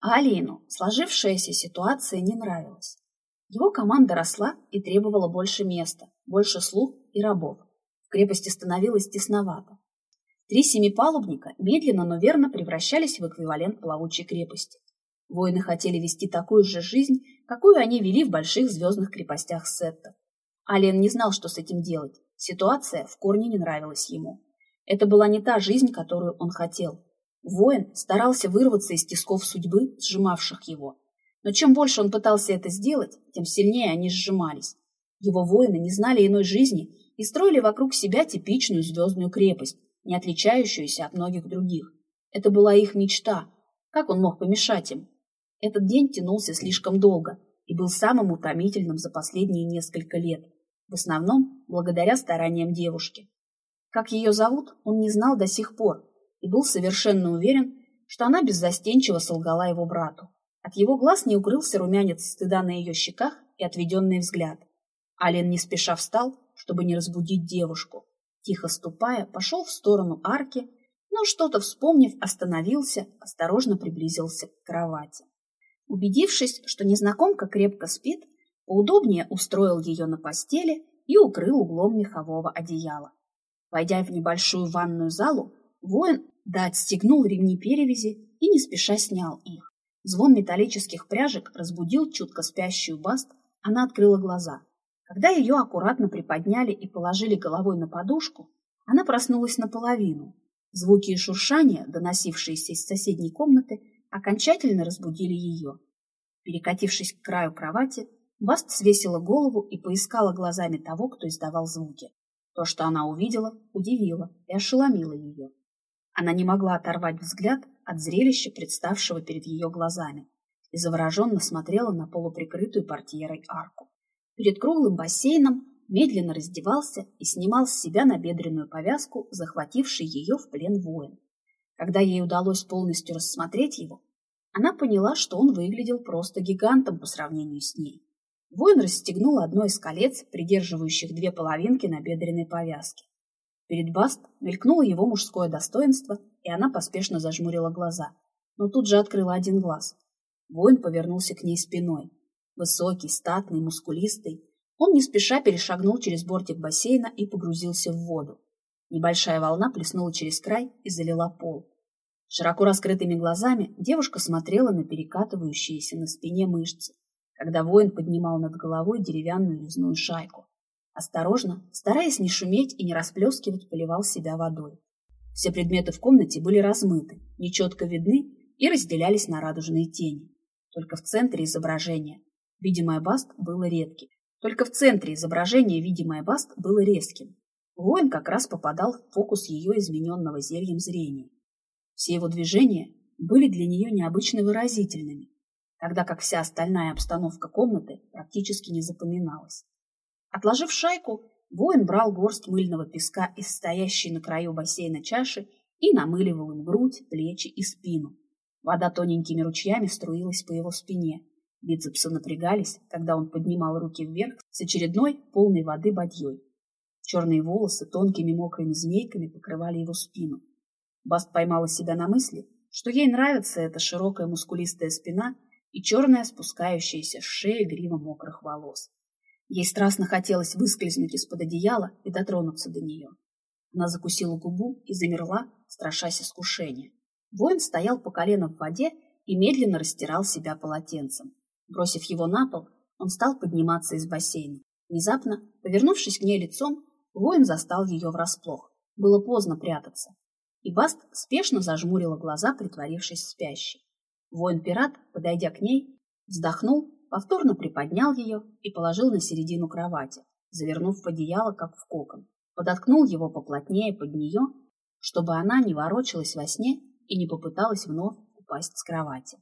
А Алину сложившаяся ситуация не нравилась. Его команда росла и требовала больше места, больше слуг и рабов. В крепости становилось тесновато. Три семипалубника медленно, но верно превращались в эквивалент плавучей крепости. Воины хотели вести такую же жизнь, какую они вели в больших звездных крепостях Сетта. Ален не знал, что с этим делать. Ситуация в корне не нравилась ему. Это была не та жизнь, которую он хотел. Воин старался вырваться из тисков судьбы, сжимавших его. Но чем больше он пытался это сделать, тем сильнее они сжимались. Его воины не знали иной жизни и строили вокруг себя типичную звездную крепость, не отличающуюся от многих других. Это была их мечта. Как он мог помешать им? Этот день тянулся слишком долго и был самым утомительным за последние несколько лет, в основном благодаря стараниям девушки. Как ее зовут, он не знал до сих пор и был совершенно уверен, что она беззастенчиво солгала его брату. От его глаз не укрылся румянец стыда на ее щеках и отведенный взгляд. Ален не спеша встал, чтобы не разбудить девушку. Тихо ступая, пошел в сторону арки, но что-то вспомнив, остановился, осторожно приблизился к кровати. Убедившись, что незнакомка крепко спит, поудобнее устроил ее на постели и укрыл углом мехового одеяла. Войдя в небольшую ванную залу, воин да отстегнул ремни перевязи и не спеша снял их. Звон металлических пряжек разбудил чутко спящую Баст, она открыла глаза. Когда ее аккуратно приподняли и положили головой на подушку, она проснулась наполовину. Звуки и шуршания, доносившиеся из соседней комнаты, окончательно разбудили ее. Перекатившись к краю кровати, Баст свесила голову и поискала глазами того, кто издавал звуки. То, что она увидела, удивило и ошеломило ее. Она не могла оторвать взгляд от зрелища, представшего перед ее глазами, и завороженно смотрела на полуприкрытую портьерой арку. Перед круглым бассейном медленно раздевался и снимал с себя набедренную повязку, захвативший ее в плен воин. Когда ей удалось полностью рассмотреть его, она поняла, что он выглядел просто гигантом по сравнению с ней. Воин расстегнул одно из колец, придерживающих две половинки набедренной повязки. Перед Баст мелькнуло его мужское достоинство, и она поспешно зажмурила глаза, но тут же открыла один глаз. Воин повернулся к ней спиной. Высокий, статный, мускулистый, он не спеша перешагнул через бортик бассейна и погрузился в воду. Небольшая волна плеснула через край и залила пол. Широко раскрытыми глазами девушка смотрела на перекатывающиеся на спине мышцы, когда воин поднимал над головой деревянную резную шайку. Осторожно, стараясь не шуметь и не расплескивать, поливал себя водой. Все предметы в комнате были размыты, нечетко видны и разделялись на радужные тени. Только в центре изображения видимое баст было редким. Только в центре изображения видимое баст было резким. Воин как раз попадал в фокус ее измененного зельем зрения. Все его движения были для нее необычно выразительными, тогда как вся остальная обстановка комнаты практически не запоминалась. Отложив шайку, воин брал горсть мыльного песка из стоящей на краю бассейна чаши и намыливал им грудь, плечи и спину. Вода тоненькими ручьями струилась по его спине. Бицепсы напрягались, когда он поднимал руки вверх с очередной полной воды бадьей. Черные волосы тонкими мокрыми змейками покрывали его спину. Баст поймала себя на мысли, что ей нравится эта широкая мускулистая спина и черная спускающаяся с шеи грива мокрых волос. Ей страстно хотелось выскользнуть из-под одеяла и дотронуться до нее. Она закусила губу и замерла, страшась искушения. Воин стоял по колено в воде и медленно растирал себя полотенцем. Бросив его на пол, он стал подниматься из бассейна. Внезапно, повернувшись к ней лицом, воин застал ее врасплох. Было поздно прятаться. И Баст спешно зажмурила глаза, притворившись спящей. Воин-пират, подойдя к ней, вздохнул, повторно приподнял ее и положил на середину кровати, завернув в одеяло, как в кокон. Подоткнул его поплотнее под нее, чтобы она не ворочалась во сне и не попыталась вновь упасть с кровати.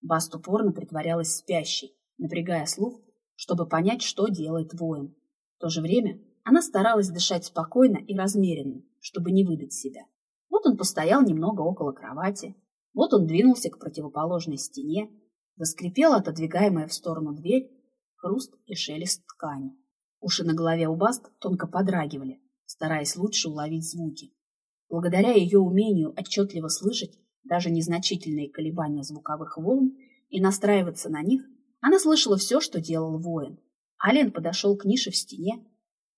Баст упорно притворялась спящей, напрягая слух, чтобы понять, что делает воин. В то же время она старалась дышать спокойно и размеренно, чтобы не выдать себя. Вот он постоял немного около кровати, вот он двинулся к противоположной стене, заскрипела отодвигаемая в сторону дверь, хруст и шелест ткани. Уши на голове у Баст тонко подрагивали, стараясь лучше уловить звуки. Благодаря ее умению отчетливо слышать, даже незначительные колебания звуковых волн, и настраиваться на них, она слышала все, что делал воин. Ален подошел к нише в стене,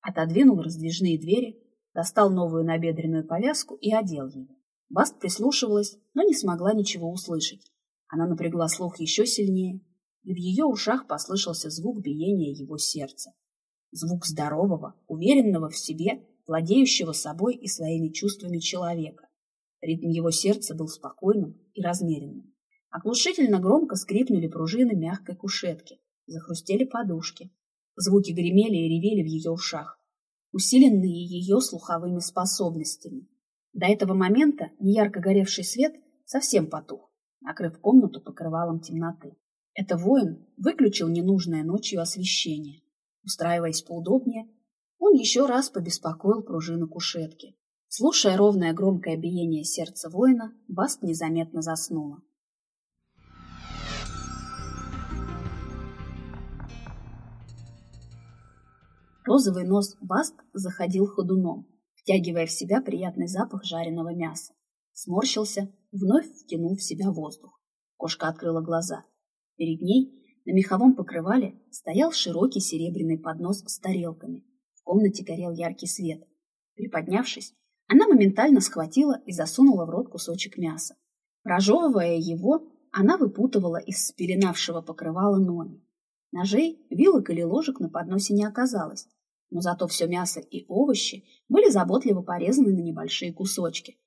отодвинул раздвижные двери, достал новую набедренную повязку и одел ее. Баст прислушивалась, но не смогла ничего услышать. Она напрягла слух еще сильнее, и в ее ушах послышался звук биения его сердца. Звук здорового, уверенного в себе, владеющего собой и своими чувствами человека. Ритм его сердца был спокойным и размеренным. Оглушительно громко скрипнули пружины мягкой кушетки, захрустели подушки. Звуки гремели и ревели в ее ушах, усиленные ее слуховыми способностями. До этого момента неярко горевший свет совсем потух, накрыв комнату покрывалом темноты. Это воин выключил ненужное ночью освещение. Устраиваясь поудобнее, он еще раз побеспокоил пружину кушетки. Слушая ровное громкое биение сердца воина, Баст незаметно заснула. Розовый нос Баст заходил ходуном, втягивая в себя приятный запах жареного мяса. Сморщился, вновь втянул в себя воздух. Кошка открыла глаза. Перед ней на меховом покрывале стоял широкий серебряный поднос с тарелками. В комнате горел яркий свет. Приподнявшись, она моментально схватила и засунула в рот кусочек мяса. Прожевывая его, она выпутывала из спеленавшего покрывала ноги. Ножей, вилок или ложек на подносе не оказалось, но зато все мясо и овощи были заботливо порезаны на небольшие кусочки.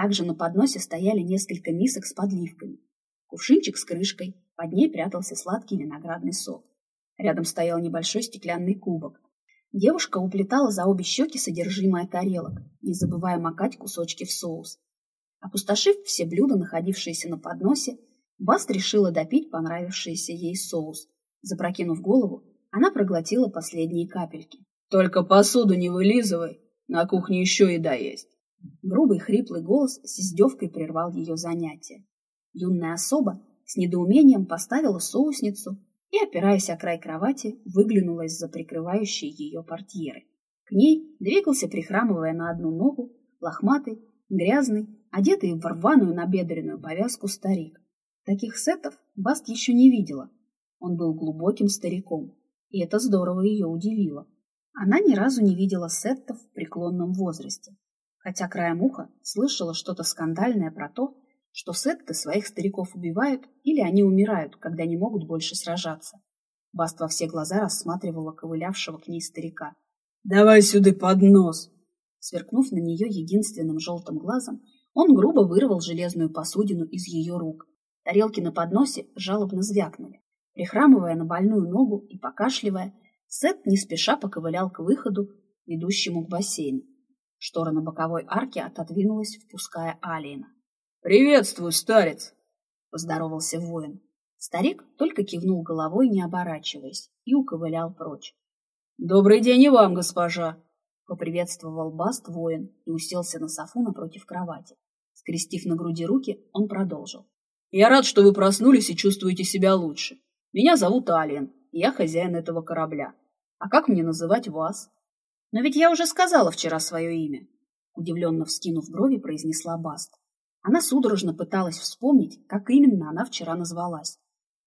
Также на подносе стояли несколько мисок с подливками, кувшинчик с крышкой, под ней прятался сладкий виноградный сок. Рядом стоял небольшой стеклянный кубок. Девушка уплетала за обе щеки содержимое тарелок, не забывая макать кусочки в соус. Опустошив все блюда, находившиеся на подносе, Баст решила допить понравившийся ей соус. Запрокинув голову, она проглотила последние капельки. Только посуду не вылизывай, на кухне еще еда есть. Грубый хриплый голос с издевкой прервал ее занятие. Юная особа с недоумением поставила соусницу и, опираясь о край кровати, выглянула из-за прикрывающей ее портьеры. К ней двигался, прихрамывая на одну ногу, лохматый, грязный, одетый в рваную набедренную повязку старик. Таких сетов Баст еще не видела. Он был глубоким стариком, и это здорово ее удивило. Она ни разу не видела сеттов в преклонном возрасте, хотя краем уха слышала что-то скандальное про то, что сетты своих стариков убивают или они умирают, когда не могут больше сражаться. Баст во все глаза рассматривала ковылявшего к ней старика. «Давай сюда поднос!» Сверкнув на нее единственным желтым глазом, он грубо вырвал железную посудину из ее рук. Тарелки на подносе жалобно звякнули. Прихрамывая на больную ногу и покашливая, Сет не спеша поковылял к выходу, ведущему к бассейну. Штора на боковой арке отодвинулась, впуская Алиена. «Приветствую, старец!» — поздоровался воин. Старик только кивнул головой, не оборачиваясь, и уковылял прочь. «Добрый день и вам, госпожа!» — поприветствовал Баст воин и уселся на софу напротив кровати. Скрестив на груди руки, он продолжил. «Я рад, что вы проснулись и чувствуете себя лучше. Меня зовут Алиен, я хозяин этого корабля. А как мне называть вас? Но ведь я уже сказала вчера свое имя. Удивленно вскинув брови, произнесла Баст. Она судорожно пыталась вспомнить, как именно она вчера назвалась.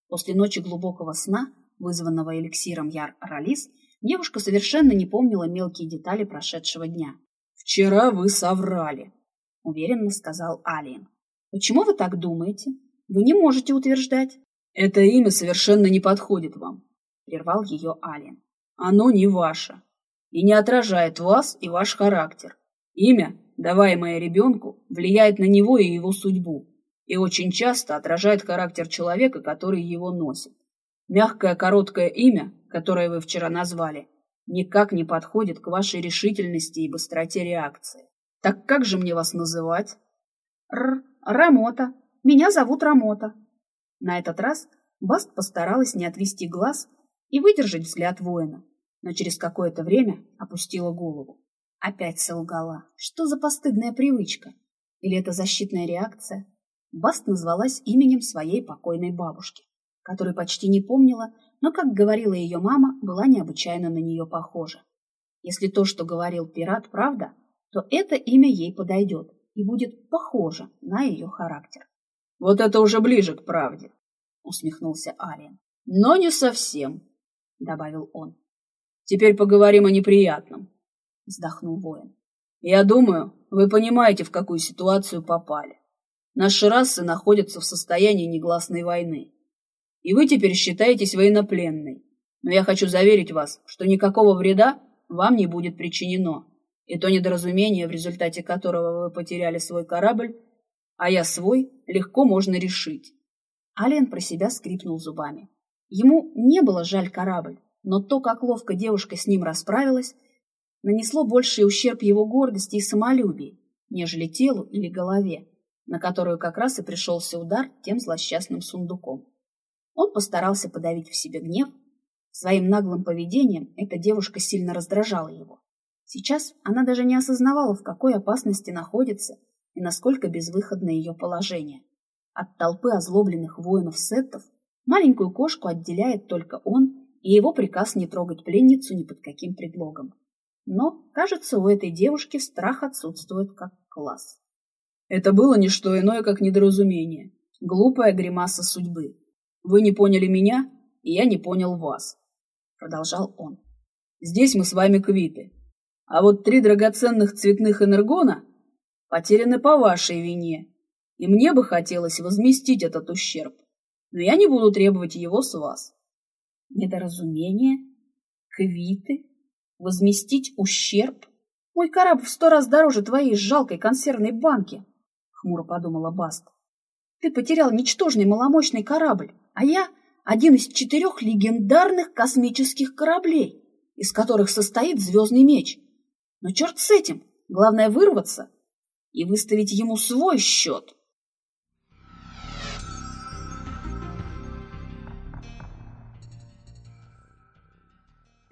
После ночи глубокого сна, вызванного эликсиром Яр-Ралис, девушка совершенно не помнила мелкие детали прошедшего дня. «Вчера вы соврали», — уверенно сказал Алиен. «Почему вы так думаете? Вы не можете утверждать». «Это имя совершенно не подходит вам», — прервал ее Алиен оно не ваше и не отражает вас и ваш характер. Имя, даваемое ребенку, влияет на него и его судьбу, и очень часто отражает характер человека, который его носит. Мягкое короткое имя, которое вы вчера назвали, никак не подходит к вашей решительности и быстроте реакции. Так как же мне вас называть? Р. Рамота. Меня зовут Рамота. На этот раз Баст постаралась не отвести глаз и выдержать взгляд воина, но через какое-то время опустила голову. Опять солгала. Что за постыдная привычка? Или это защитная реакция? Баст назвалась именем своей покойной бабушки, которую почти не помнила, но, как говорила ее мама, была необычайно на нее похожа. Если то, что говорил пират, правда, то это имя ей подойдет и будет похоже на ее характер. Вот это уже ближе к правде, усмехнулся Алиен. Но не совсем, добавил он. Теперь поговорим о неприятном, вздохнул воин. Я думаю, вы понимаете, в какую ситуацию попали. Наши расы находятся в состоянии негласной войны. И вы теперь считаетесь военнопленной. Но я хочу заверить вас, что никакого вреда вам не будет причинено. И то недоразумение, в результате которого вы потеряли свой корабль, а я свой, легко можно решить. Ален про себя скрипнул зубами. Ему не было жаль корабль, но то, как ловко девушка с ним расправилась, нанесло больший ущерб его гордости и самолюбию, нежели телу или голове, на которую как раз и пришелся удар тем злосчастным сундуком. Он постарался подавить в себе гнев. Своим наглым поведением эта девушка сильно раздражала его. Сейчас она даже не осознавала, в какой опасности находится и насколько безвыходно ее положение. От толпы озлобленных воинов-сеттов маленькую кошку отделяет только он и его приказ не трогать пленницу ни под каким предлогом. Но, кажется, у этой девушки страх отсутствует как класс. Это было не что иное, как недоразумение. Глупая гримаса судьбы. Вы не поняли меня, и я не понял вас. Продолжал он. Здесь мы с вами квиты. А вот три драгоценных цветных энергона потеряны по вашей вине, и мне бы хотелось возместить этот ущерб, но я не буду требовать его с вас. Недоразумение? Квиты? Возместить ущерб? Мой корабль в сто раз дороже твоей жалкой консервной банки, хмуро подумала Баст. Ты потерял ничтожный маломощный корабль, а я один из четырех легендарных космических кораблей, из которых состоит звездный меч. Но черт с этим, главное вырваться и выставить ему свой счет.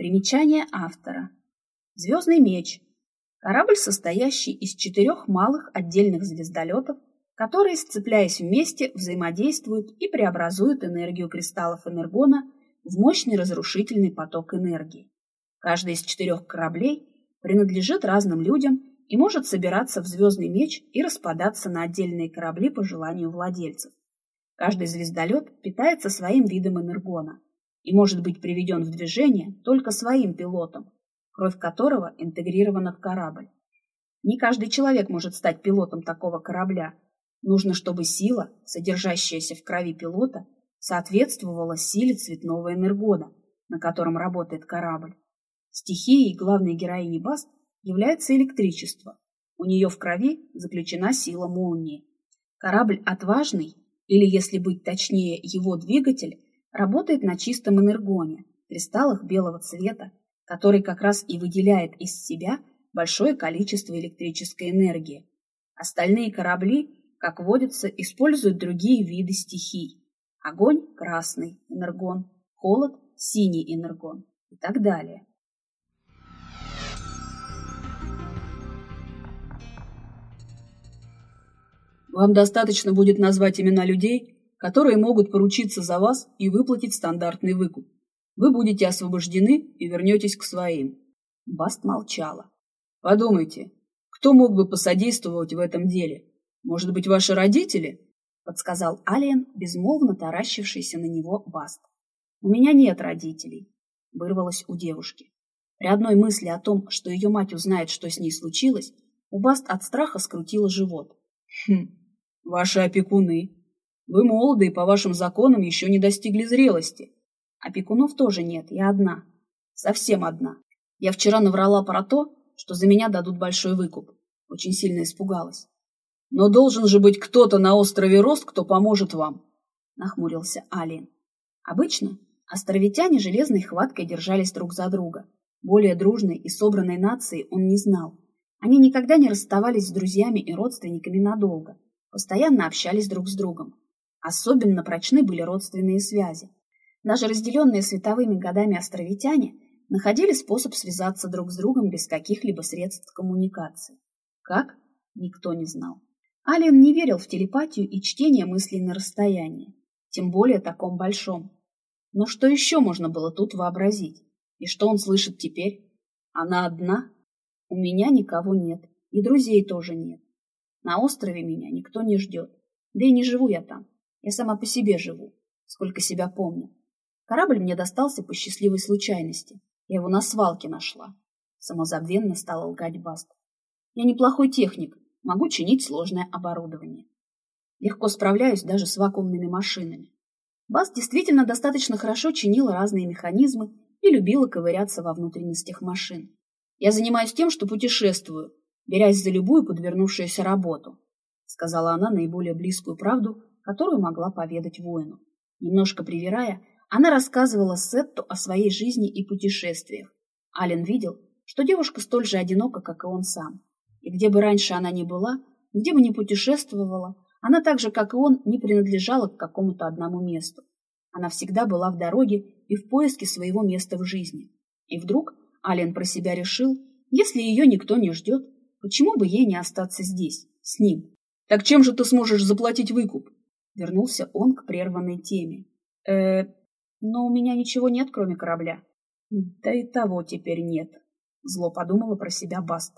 Примечание автора. Звездный меч. Корабль, состоящий из четырех малых отдельных звездолетов, которые, сцепляясь вместе, взаимодействуют и преобразуют энергию кристаллов энергона в мощный разрушительный поток энергии. Каждый из четырех кораблей принадлежит разным людям и может собираться в звездный меч и распадаться на отдельные корабли по желанию владельцев. Каждый звездолет питается своим видом энергона и может быть приведен в движение только своим пилотом, кровь которого интегрирована в корабль. Не каждый человек может стать пилотом такого корабля. Нужно, чтобы сила, содержащаяся в крови пилота, соответствовала силе цветного энергона, на котором работает корабль. Стихией главной героини Баст является электричество. У нее в крови заключена сила молнии. Корабль отважный, или, если быть точнее, его двигатель, работает на чистом энергоне, кристаллах белого цвета, который как раз и выделяет из себя большое количество электрической энергии. Остальные корабли, как водится, используют другие виды стихий. Огонь – красный энергон, холод – синий энергон и так далее. Вам достаточно будет назвать имена людей, которые могут поручиться за вас и выплатить стандартный выкуп. Вы будете освобождены и вернетесь к своим. Баст молчала. Подумайте, кто мог бы посодействовать в этом деле? Может быть, ваши родители? Подсказал Алиен, безмолвно таращившийся на него Баст. У меня нет родителей, вырвалось у девушки. При одной мысли о том, что ее мать узнает, что с ней случилось, у Баст от страха скрутило живот. Хм, Ваши опекуны. Вы молоды и по вашим законам еще не достигли зрелости. Опекунов тоже нет, я одна. Совсем одна. Я вчера наврала про то, что за меня дадут большой выкуп. Очень сильно испугалась. Но должен же быть кто-то на острове Рост, кто поможет вам, нахмурился Алиен. Обычно островитяне железной хваткой держались друг за друга. Более дружной и собранной нации он не знал. Они никогда не расставались с друзьями и родственниками надолго постоянно общались друг с другом. Особенно прочны были родственные связи. Даже разделенные световыми годами островитяне находили способ связаться друг с другом без каких-либо средств коммуникации. Как? Никто не знал. Ален не верил в телепатию и чтение мыслей на расстоянии, тем более таком большом. Но что еще можно было тут вообразить? И что он слышит теперь? Она одна? У меня никого нет, и друзей тоже нет. На острове меня никто не ждет. Да и не живу я там. Я сама по себе живу, сколько себя помню. Корабль мне достался по счастливой случайности. Я его на свалке нашла. Самозабвенно стала лгать Баст. Я неплохой техник, могу чинить сложное оборудование. Легко справляюсь даже с вакуумными машинами. Баст действительно достаточно хорошо чинила разные механизмы и любила ковыряться во внутренностях машин. Я занимаюсь тем, что путешествую, берясь за любую подвернувшуюся работу, сказала она наиболее близкую правду, которую могла поведать воину. Немножко привирая, она рассказывала Сетту о своей жизни и путешествиях. Ален видел, что девушка столь же одинока, как и он сам. И где бы раньше она ни была, где бы ни путешествовала, она так же, как и он, не принадлежала к какому-то одному месту. Она всегда была в дороге и в поиске своего места в жизни. И вдруг Ален про себя решил, если ее никто не ждет, почему бы ей не остаться здесь, с ним? Так чем же ты сможешь заплатить выкуп? Вернулся он к прерванной теме. Э, но у меня ничего нет, кроме корабля. Да и того теперь нет, зло подумала про себя Баст.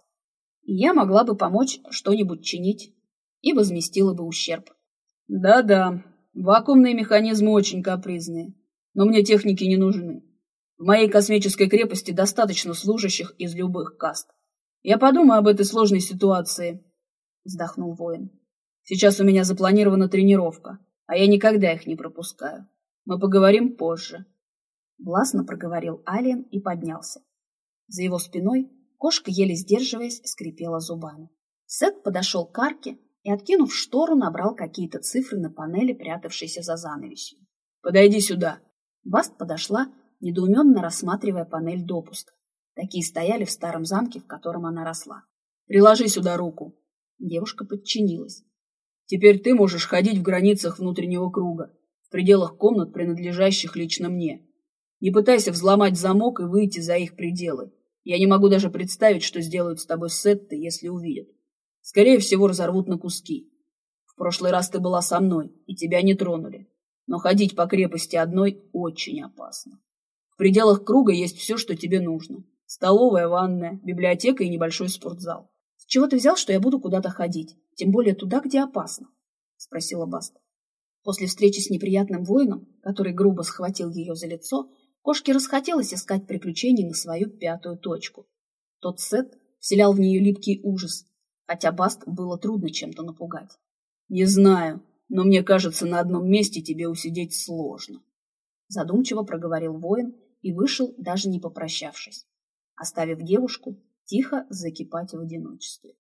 Я могла бы помочь что-нибудь чинить и возместила бы ущерб. Да-да, вакуумные механизмы очень капризные, но мне техники не нужны. В моей космической крепости достаточно служащих из любых каст. Я подумаю об этой сложной ситуации, вздохнул воин. Сейчас у меня запланирована тренировка, а я никогда их не пропускаю. Мы поговорим позже. Властно проговорил Алиен и поднялся. За его спиной кошка, еле сдерживаясь, скрипела зубами. Сет подошел к арке и, откинув штору, набрал какие-то цифры на панели, прятавшейся за занавесью. «Подойди сюда!» Баст подошла недоуменно рассматривая панель допуска. Такие стояли в старом замке, в котором она росла. «Приложи сюда руку». Девушка подчинилась. «Теперь ты можешь ходить в границах внутреннего круга, в пределах комнат, принадлежащих лично мне. Не пытайся взломать замок и выйти за их пределы. Я не могу даже представить, что сделают с тобой сетты, если увидят. Скорее всего, разорвут на куски. В прошлый раз ты была со мной, и тебя не тронули. Но ходить по крепости одной очень опасно. В пределах круга есть все, что тебе нужно. Столовая, ванная, библиотека и небольшой спортзал. С чего ты взял, что я буду куда-то ходить? Тем более туда, где опасно? Спросила Баста. После встречи с неприятным воином, который грубо схватил ее за лицо, кошке расхотелось искать приключений на свою пятую точку. Тот сет вселял в нее липкий ужас, хотя Баст было трудно чем-то напугать. «Не знаю, но мне кажется, на одном месте тебе усидеть сложно», задумчиво проговорил воин и вышел, даже не попрощавшись, оставив девушку тихо закипать в одиночестве.